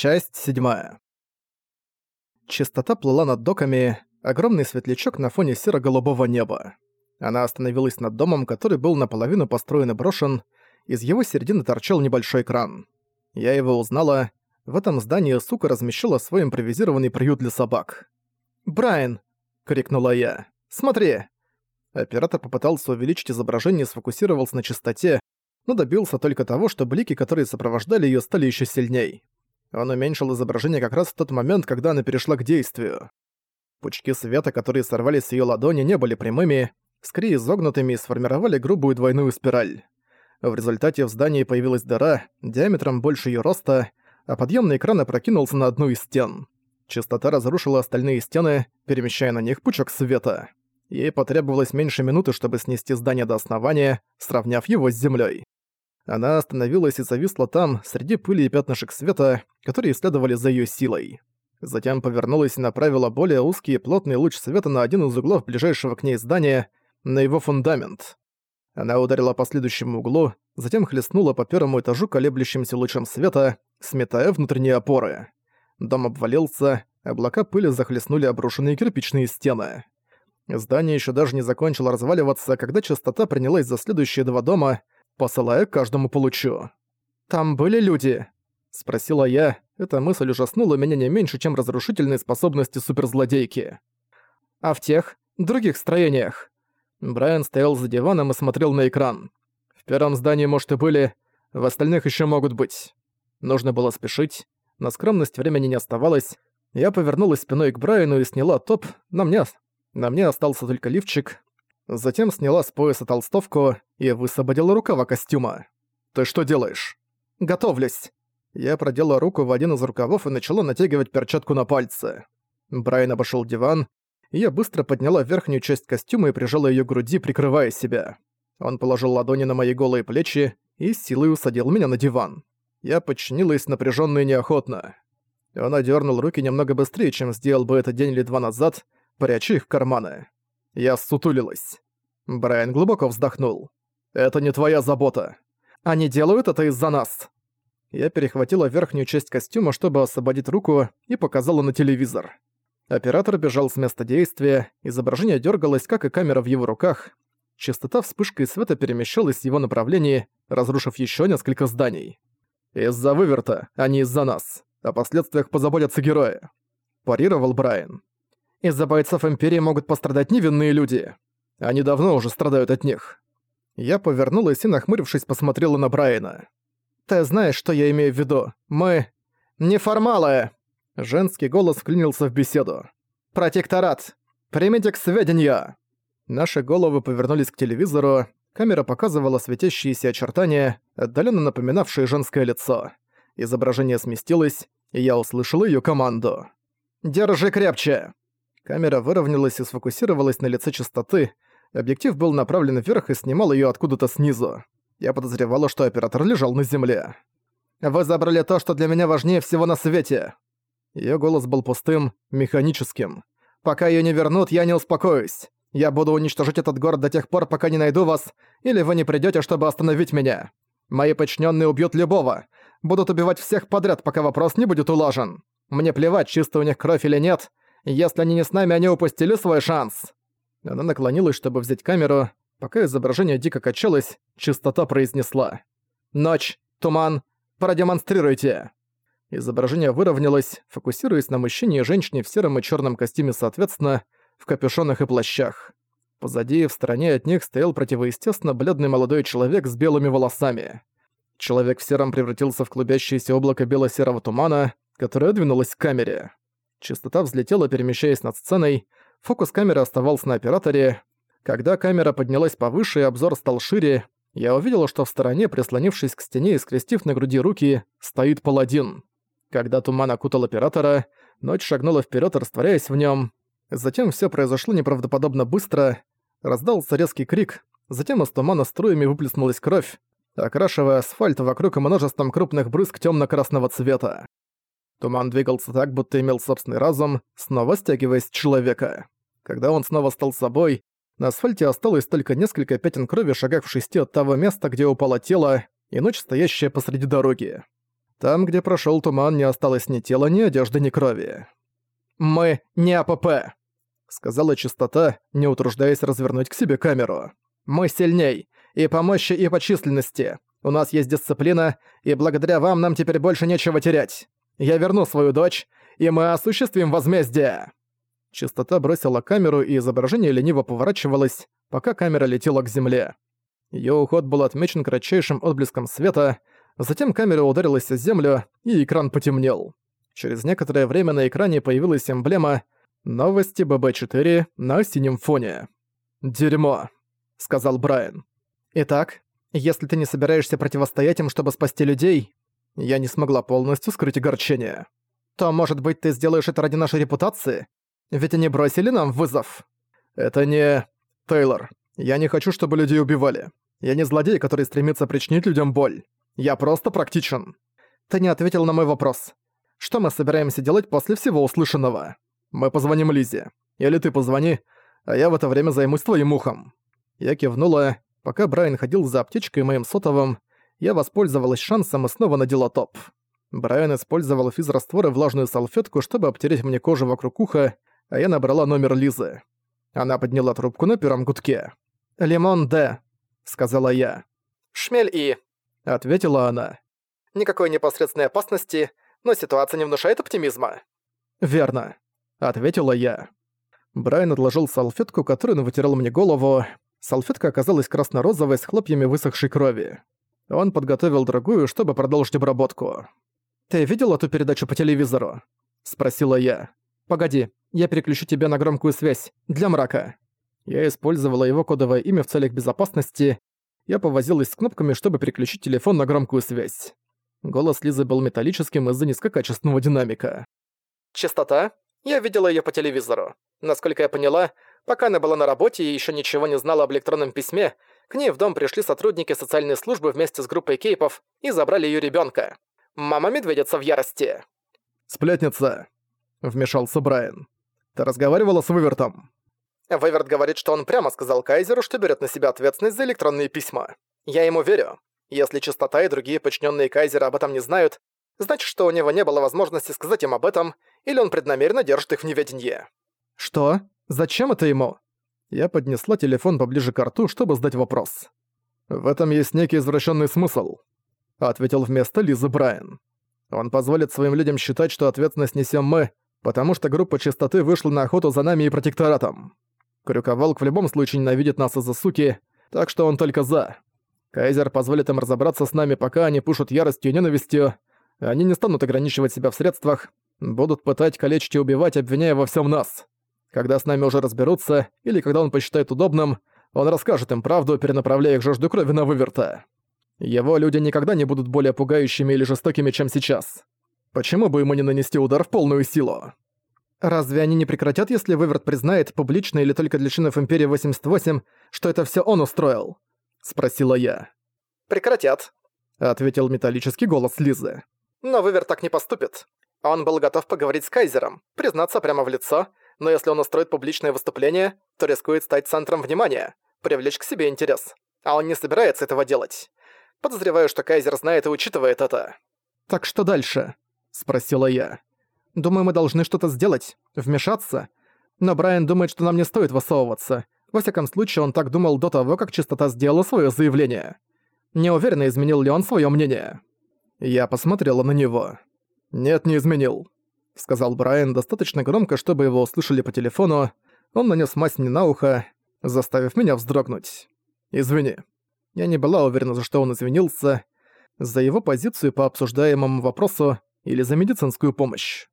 Часть седьмая. Чистота плыла над доками, огромный светлячок на фоне серо-голубого неба. Она остановилась над домом, который был наполовину построен и брошен, из его середины торчал небольшой кран. Я его узнала. В этом здании сука размещала свой импровизированный приют для собак. «Брайан!» — крикнула я. «Смотри!» Оператор попытался увеличить изображение и сфокусировался на чистоте, но добился только того, что блики, которые сопровождали её, стали ещё сильней. Он уменьшил изображение как раз в тот момент, когда она перешла к действию. Пучки света, которые сорвались с её ладони, не были прямыми, скорее изогнутыми и сформировали грубую двойную спираль. В результате в здании появилась дыра, диаметром больше её роста, а подъёмный экран опрокинулся на одну из стен. Частота разрушила остальные стены, перемещая на них пучок света. Ей потребовалось меньше минуты, чтобы снести здание до основания, сравняв его с землей. Она остановилась и зависла там, среди пыли и пятнышек света, которые следовали за ее силой. Затем повернулась и направила более узкий и плотный луч света на один из углов ближайшего к ней здания, на его фундамент. Она ударила по следующему углу, затем хлестнула по первому этажу колеблющимся лучом света, сметая внутренние опоры. Дом обвалился, облака пыли захлестнули обрушенные кирпичные стены. Здание еще даже не закончило разваливаться, когда частота принялась за следующие два дома — посылая каждому получу. «Там были люди?» — спросила я. Эта мысль ужаснула меня не меньше, чем разрушительные способности суперзлодейки. «А в тех, других строениях?» Брайан стоял за диваном и смотрел на экран. «В первом здании, может, и были, в остальных еще могут быть». Нужно было спешить, на скромность времени не оставалось. Я повернулась спиной к Брайану и сняла топ, на мне, на мне остался только лифчик, Затем сняла с пояса толстовку и высвободила рукава костюма. «Ты что делаешь?» «Готовлюсь». Я продела руку в один из рукавов и начала натягивать перчатку на пальцы. Брайан обошёл диван, и я быстро подняла верхнюю часть костюма и прижала её к груди, прикрывая себя. Он положил ладони на мои голые плечи и силой усадил меня на диван. Я подчинилась напряжённо и неохотно. Он одёрнул руки немного быстрее, чем сделал бы это день или два назад, пряча их в карманы. Я сутулилась. Брайан глубоко вздохнул. «Это не твоя забота. Они делают это из-за нас». Я перехватила верхнюю часть костюма, чтобы освободить руку, и показала на телевизор. Оператор бежал с места действия, изображение дергалось, как и камера в его руках. Частота вспышкой света перемещалась в его направлении, разрушив еще несколько зданий. «Из-за выверта, а не из-за нас. О последствиях позаботятся герои», – парировал Брайан. Из-за бойцов Империи могут пострадать невинные люди. Они давно уже страдают от них. Я повернулась и, нахмурившись, посмотрела на Брайана. «Ты знаешь, что я имею в виду. Мы... неформалы!» Женский голос вклинился в беседу. «Протекторат! Примите к сведению!» Наши головы повернулись к телевизору. Камера показывала светящиеся очертания, отдаленно напоминавшие женское лицо. Изображение сместилось, и я услышал ее команду. «Держи крепче!» Камера выровнялась и сфокусировалась на лице частоты. Объектив был направлен вверх и снимал её откуда-то снизу. Я подозревала, что оператор лежал на земле. «Вы забрали то, что для меня важнее всего на свете!» Её голос был пустым, механическим. «Пока её не вернут, я не успокоюсь. Я буду уничтожить этот город до тех пор, пока не найду вас, или вы не придёте, чтобы остановить меня. Мои подчинённые убьют любого. Будут убивать всех подряд, пока вопрос не будет улажен. Мне плевать, чисто у них кровь или нет. Если они не с нами, они упустили свой шанс!» Она наклонилась, чтобы взять камеру. Пока изображение дико качалось, чистота произнесла. «Ночь! Туман! Продемонстрируйте!» Изображение выровнялось, фокусируясь на мужчине и женщине в сером и черном костюме соответственно, в капюшонах и плащах. Позади, в стороне от них, стоял противоестественно бледный молодой человек с белыми волосами. Человек в сером превратился в клубящееся облако бело-серого тумана, которое двинулось к камере. Частота взлетела, перемещаясь над сценой, фокус камеры оставался на операторе. Когда камера поднялась повыше и обзор стал шире, я увидела, что в стороне, прислонившись к стене и скрестив на груди руки, стоит паладин. Когда туман окутал оператора, ночь шагнула вперед, растворяясь в нем. Затем все произошло неправдоподобно быстро. Раздался резкий крик, затем из тумана струями выплеснулась кровь, окрашивая асфальт вокруг множеством крупных брызг темно красного цвета. Туман двигался так, будто имел собственный разум, снова стягиваясь человека. Когда он снова стал собой, на асфальте осталось только несколько пятен крови, шагах в шести от того места, где упало тело, и ночь, стоящая посреди дороги. Там, где прошел туман, не осталось ни тела, ни одежды, ни крови. «Мы не АПП», — сказала чистота, не утруждаясь развернуть к себе камеру. «Мы сильней, и по мощи, и по численности. У нас есть дисциплина, и благодаря вам нам теперь больше нечего терять. Я верну свою дочь, и мы осуществим возмездие!» Чистота бросила камеру, и изображение лениво поворачивалось, пока камера летела к земле. Её уход был отмечен кратчайшим отблеском света, затем камера ударилась о землю, и экран потемнел. Через некоторое время на экране появилась эмблема «Новости ББ-4» на синем фоне. «Дерьмо», — сказал Брайан. «Итак, если ты не собираешься противостоять им, чтобы спасти людей...» Я не смогла полностью скрыть огорчение. «То, может быть, ты сделаешь это ради нашей репутации? Ведь они бросили нам вызов». «Это не... Тейлор, я не хочу, чтобы людей убивали. Я не злодей, который стремится причинить людям боль. Я просто практичен». «Ты не ответил на мой вопрос. Что мы собираемся делать после всего услышанного? Мы позвоним Лизе. Или ты позвони, а я в это время займусь твоим ухом». Я кивнула. Пока Брайан ходил за аптечкой моим сотовым, я воспользовалась шансом и снова надела топ. Брайан использовал физраствор и влажную салфетку, чтобы обтереть мне кожу вокруг уха, а я набрала номер Лизы. Она подняла трубку на первом гудке. «Лимон Д», — сказала я. «Шмель И», — ответила она. «Никакой непосредственной опасности, но ситуация не внушает оптимизма». «Верно», — ответила я. Брайан отложил салфетку, которую он вытирал мне голову. Салфетка оказалась красно-розовой с хлопьями высохшей крови. Он подготовил другую, чтобы продолжить обработку. «Ты видел эту передачу по телевизору?» — спросила я. «Погоди, я переключу тебя на громкую связь. Для мрака». Я использовала его кодовое имя в целях безопасности. Я повозилась с кнопками, чтобы переключить телефон на громкую связь. Голос Лизы был металлическим из-за низкокачественного динамика. «Частота? Я видела её по телевизору. Насколько я поняла, пока она была на работе и ещё ничего не знала об электронном письме, к ней в дом пришли сотрудники социальной службы вместе с группой кейпов и забрали её ребёнка. Мама-медведица в ярости. «Сплетница», — вмешался Брайан. «Ты разговаривала с Вывертом?» Выверт говорит, что он прямо сказал Кайзеру, что берет на себя ответственность за электронные письма. Я ему верю. Если Чистота и другие подчиненные Кайзера об этом не знают, значит, что у него не было возможности сказать им об этом, или он преднамеренно держит их в неведении. «Что? Зачем это ему?» Я поднесла телефон поближе к рту, чтобы задать вопрос. «В этом есть некий извращенный смысл», — ответил вместо Лизы Брайан. «Он позволит своим людям считать, что ответственность несем мы, потому что группа чистоты вышла на охоту за нами и протекторатом. Крюковалк в любом случае ненавидит нас из-за суки, так что он только за. Кайзер позволит им разобраться с нами, пока они пушат яростью и ненавистью. Они не станут ограничивать себя в средствах, будут пытать, калечить и убивать, обвиняя во всем нас. Когда с нами уже разберутся, или когда он посчитает удобным, он расскажет им правду, перенаправляя их жажду крови на выверта. Его люди никогда не будут более пугающими или жестокими, чем сейчас. Почему бы ему не нанести удар в полную силу? Разве они не прекратят, если Выверт признает, публично или только для членов Империи 88, что это все он устроил? Спросила я. Прекратят, ответил металлический голос Лизы. Но Выверт так не поступит. Он был готов поговорить с Кайзером, признаться прямо в лицо, но если он устроит публичное выступление, то рискует стать центром внимания, привлечь к себе интерес. А он не собирается этого делать. Подозреваю, что Кайзер знает и учитывает это. «Так что дальше?» – спросила я. «Думаю, мы должны что-то сделать, вмешаться. Но Брайан думает, что нам не стоит высовываться. Во всяком случае, он так думал до того, как Чистота сделала свое заявление. Не уверена, изменил ли он свое мнение». Я посмотрела на него. «Нет, не изменил сказал Брайан достаточно громко, чтобы его услышали по телефону. Он нанес мазь мне на ухо, заставив меня вздрогнуть. «Извини». Я не была уверена, за что он извинился. За его позицию по обсуждаемому вопросу или за медицинскую помощь.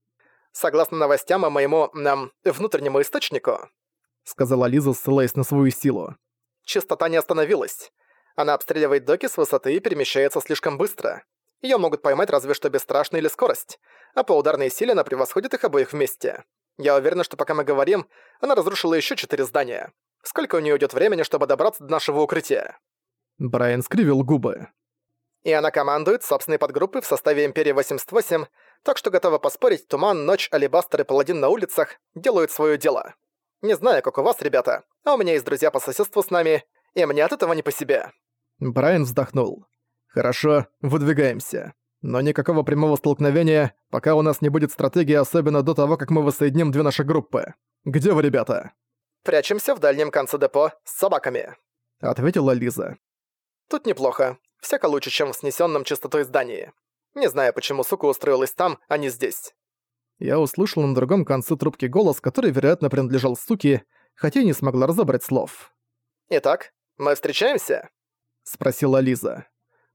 «Согласно новостям о моему, эм, внутреннему источнику», сказала Лиза, ссылаясь на свою силу. «Частота не остановилась. Она обстреливает доки с высоты и перемещается слишком быстро. Её могут поймать разве что бесстрашно или скорость, а по ударной силе она превосходит их обоих вместе. Я уверена, что пока мы говорим, она разрушила ещё четыре здания. Сколько у неё уйдёт времени, чтобы добраться до нашего укрытия?» Брайан скривил губы. И она командует собственной подгруппой в составе Империи 88, так что готова поспорить, Туман, Ночь, Алибастер и Паладин на улицах делают своё дело. Не знаю, как у вас, ребята, а у меня есть друзья по соседству с нами, и мне от этого не по себе. Брайан вздохнул. «Хорошо, выдвигаемся. Но никакого прямого столкновения, пока у нас не будет стратегии, особенно до того, как мы воссоединим две наши группы. Где вы, ребята?» «Прячемся в дальнем конце депо с собаками», — ответила Лиза. «Тут неплохо. Всяко лучше, чем в снесенном чистотой здании. Не знаю, почему сука устроилась там, а не здесь». Я услышал на другом конце трубки голос, который, вероятно, принадлежал суке, хотя и не смогла разобрать слов. «Итак, мы встречаемся?» — спросила Лиза.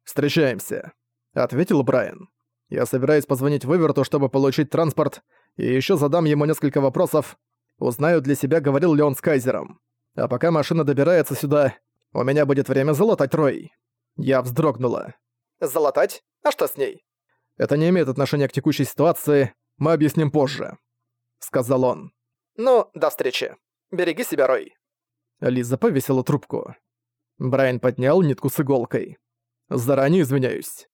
«Встречаемся», — ответил Брайан. «Я собираюсь позвонить Выверту, чтобы получить транспорт, и ещё задам ему несколько вопросов. Узнаю для себя, говорил ли он с Кайзером. А пока машина добирается сюда, у меня будет время залатать Рой». Я вздрогнула. «Залатать? А что с ней?» «Это не имеет отношения к текущей ситуации, мы объясним позже», — сказал он. «Ну, до встречи. Береги себя, Рой». Лиза повесила трубку. Брайан поднял нитку с иголкой. Заранее извиняюсь.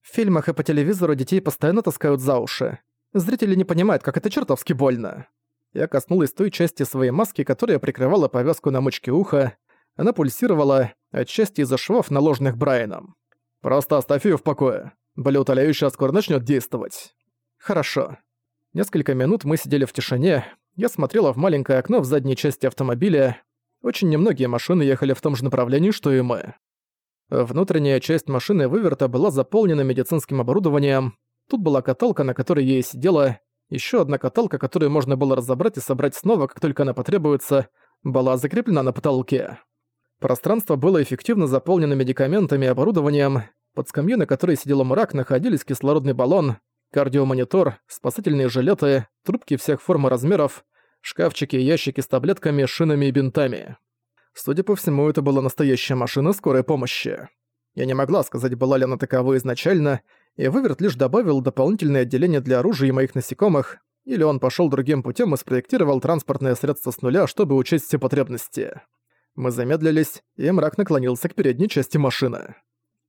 В фильмах и по телевизору детей постоянно таскают за уши. Зрители не понимают, как это чертовски больно. Я коснулась той части своей маски, которая прикрывала повязку на мочке уха. Она пульсировала, отчасти из-за швов, наложенных Брайаном. «Просто оставь её в покое. Болеутоляющая скоро начнёт действовать». «Хорошо». Несколько минут мы сидели в тишине. Я смотрела в маленькое окно в задней части автомобиля. Очень немногие машины ехали в том же направлении, что и мы. Внутренняя часть машины выверта была заполнена медицинским оборудованием. Тут была каталка, на которой я и сидела. Еще одна каталка, которую можно было разобрать и собрать снова, как только она потребуется, была закреплена на потолке. Пространство было эффективно заполнено медикаментами и оборудованием. Под скамьей, на которой сидел мрак, находились кислородный баллон, кардиомонитор, спасательные жилеты, трубки всех форм и размеров, шкафчики и ящики с таблетками, шинами и бинтами. Судя по всему, это была настоящая машина скорой помощи. Я не могла сказать, была ли она таковой изначально, и Выверт лишь добавил дополнительное отделение для оружия и моих насекомых, или он пошел другим путем и спроектировал транспортное средство с нуля, чтобы учесть все потребности. Мы замедлились, и мрак наклонился к передней части машины.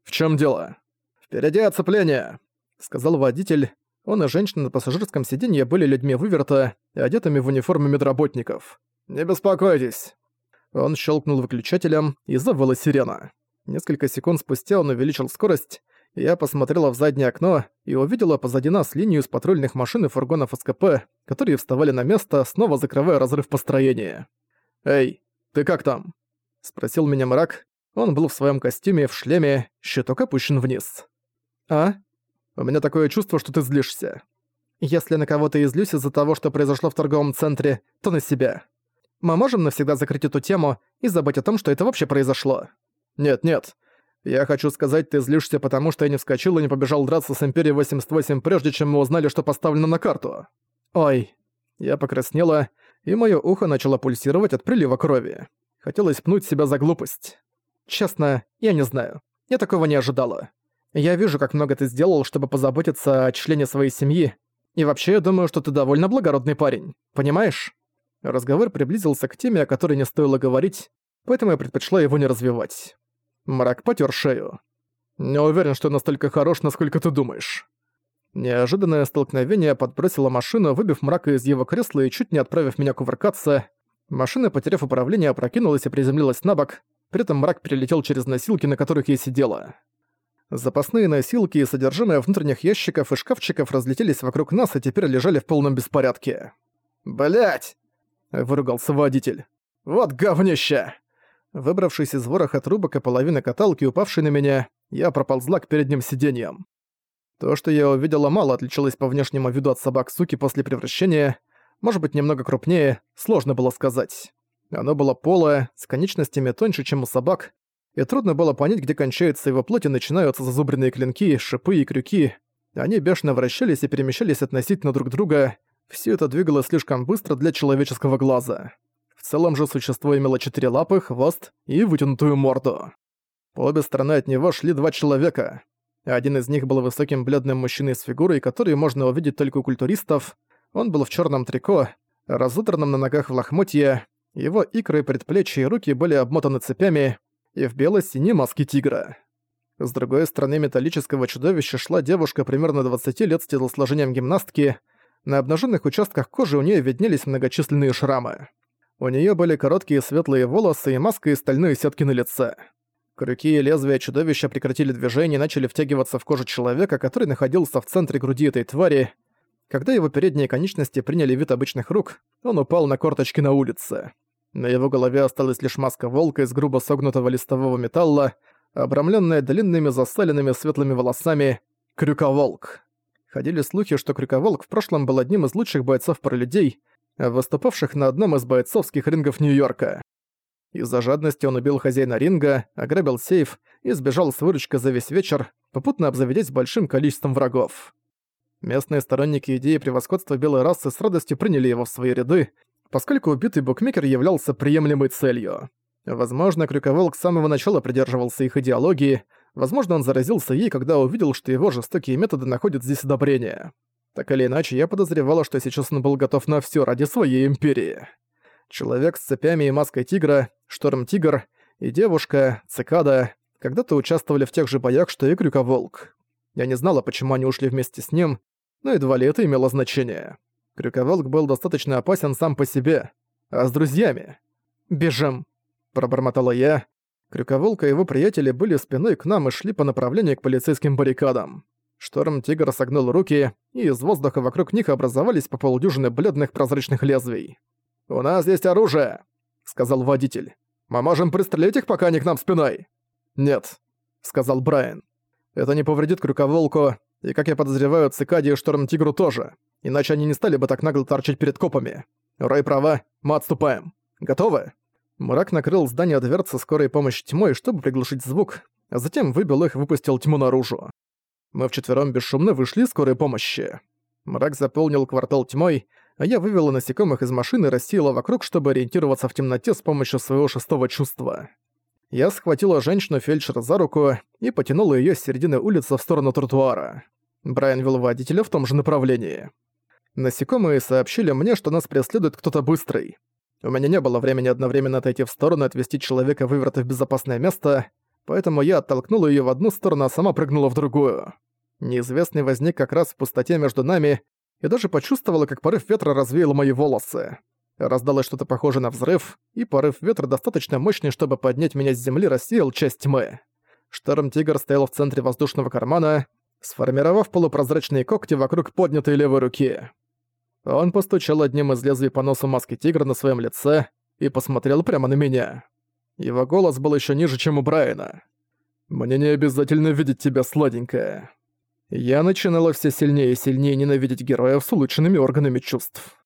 «В чем дело?» «Впереди оцепление», — сказал водитель. Он и женщина на пассажирском сиденье были людьми Выверта, одетыми в униформы медработников. «Не беспокойтесь, он щелкнул выключателем, и завыла сирена. Несколько секунд спустя он увеличил скорость, я посмотрела в заднее окно и увидела позади нас линию из патрульных машин и фургонов СКП, которые вставали на место, снова закрывая разрыв построения. «Эй, ты как там?» — спросил меня мрак. Он был в своем костюме, в шлеме, щиток опущен вниз. «А? У меня такое чувство, что ты злишься. Если на кого-то излюсь из-за того, что произошло в торговом центре, то на себя. Мы можем навсегда закрыть эту тему и забыть о том, что это вообще произошло. Нет-нет. Я хочу сказать, ты злишься, потому что я не вскочил и не побежал драться с Империей 88, прежде чем мы узнали, что поставлено на карту. Ой. Я покраснела, и моё ухо начало пульсировать от прилива крови. Хотелось пнуть себя за глупость. Честно, я не знаю. Я такого не ожидала. Я вижу, как много ты сделал, чтобы позаботиться о члене своей семьи. И вообще, я думаю, что ты довольно благородный парень. Понимаешь? Разговор приблизился к теме, о которой не стоило говорить, поэтому я предпочла его не развивать. Мрак потер шею. «Не уверен, что настолько хорош, насколько ты думаешь». Неожиданное столкновение подбросило машину, выбив мрака из его кресла и чуть не отправив меня кувыркаться. Машина, потеряв управление, опрокинулась и приземлилась на бок, при этом мрак перелетел через носилки, на которых я сидела. Запасные носилки и содержимое внутренних ящиков и шкафчиков разлетелись вокруг нас и теперь лежали в полном беспорядке. Блять! Выругался водитель. «Вот говнище!» Выбравшись из вороха трубок и половины каталки, упавшей на меня, я проползла к передним сиденьям. То, что я увидела, мало отличалось по внешнему виду от собак-суки после превращения, может быть, немного крупнее, сложно было сказать. Оно было полое, с конечностями тоньше, чем у собак, и трудно было понять, где кончается его плоть и начинаются зазубренные клинки, шипы и крюки. Они бешено вращались и перемещались относительно друг друга, все это двигалось слишком быстро для человеческого глаза. В целом же существо имело четыре лапы, хвост и вытянутую морду. По обе стороны от него шли два человека. Один из них был высоким бледным мужчиной с фигурой, которую можно увидеть только у культуристов. Он был в черном трико, разодранном на ногах в лохмотье, его икры, предплечья и руки были обмотаны цепями и в бело-синей маске тигра. С другой стороны металлического чудовища шла девушка примерно 20 лет с телосложением гимнастки, на обнаженных участках кожи у нее виднелись многочисленные шрамы. У нее были короткие светлые волосы и маска из стальной сетки на лице. Крюки и лезвия чудовища прекратили движение и начали втягиваться в кожу человека, который находился в центре груди этой твари. Когда его передние конечности приняли вид обычных рук, он упал на корточки на улице. На его голове осталась лишь маска волка из грубо согнутого листового металла, обрамленная длинными засаленными светлыми волосами «Крюковолк». Ходили слухи, что Крюковолк в прошлом был одним из лучших бойцов пролюдей, выступавших на одном из бойцовских рингов Нью-Йорка. Из-за жадности он убил хозяина ринга, ограбил сейф и сбежал с выручкой за весь вечер, попутно обзаведясь большим количеством врагов. Местные сторонники идеи превосходства белой расы с радостью приняли его в свои ряды, поскольку убитый букмекер являлся приемлемой целью. Возможно, Крюковолк с самого начала придерживался их идеологии, возможно, он заразился ей, когда увидел, что его жестокие методы находят здесь одобрение. Так или иначе, я подозревала, что сейчас он был готов на всё ради своей империи. Человек с цепями и маской тигра, шторм-тигр и девушка, цикада, когда-то участвовали в тех же боях, что и Крюковолк. Я не знала, почему они ушли вместе с ним, но едва ли это имело значение. Крюковолк был достаточно опасен сам по себе, а с друзьями. «Бежим!» – пробормотала я. Крюковолк и его приятели были спиной к нам и шли по направлению к полицейским баррикадам. Шторм-тигр согнул руки, и из воздуха вокруг них образовались по полдюжины бледных прозрачных лезвий. «У нас есть оружие», — сказал водитель. «Мы можем пристрелить их, пока они к нам спиной». «Нет», — сказал Брайан. «Это не повредит крюковолку, и, как я подозреваю, цикаде и шторм-тигру тоже, иначе они не стали бы так нагло торчать перед копами. Рой права, мы отступаем. Готовы?» Мрак накрыл здание дверцы скорой помощи тьмой, чтобы приглушить звук, а затем выбил их и выпустил тьму наружу. Мы вчетвером бесшумно вышли из скорой помощи. Мрак заполнил квартал тьмой, а я вывела насекомых из машины и рассеяла вокруг, чтобы ориентироваться в темноте с помощью своего шестого чувства. Я схватила женщину-фельдшера за руку и потянула её с середины улицы в сторону тротуара. Брайан вел водителя в том же направлении. Насекомые сообщили мне, что нас преследует кто-то быстрый. У меня не было времени одновременно отойти в сторону и отвести человека выверта в безопасное место, поэтому я оттолкнула её в одну сторону, а сама прыгнула в другую. Неизвестный возник как раз в пустоте между нами и даже почувствовала, как порыв ветра развеял мои волосы. Раздалось что-то похожее на взрыв, и порыв ветра достаточно мощный, чтобы поднять меня с земли, рассеял часть тьмы. Шторм-тигр стоял в центре воздушного кармана, сформировав полупрозрачные когти вокруг поднятой левой руки. Он постучал одним из лезвий по носу маски тигра на своем лице и посмотрел прямо на меня. Его голос был еще ниже, чем у Брайана. «Мне не обязательно видеть тебя, сладенькая». Я начинала все сильнее и сильнее ненавидеть героев с улучшенными органами чувств.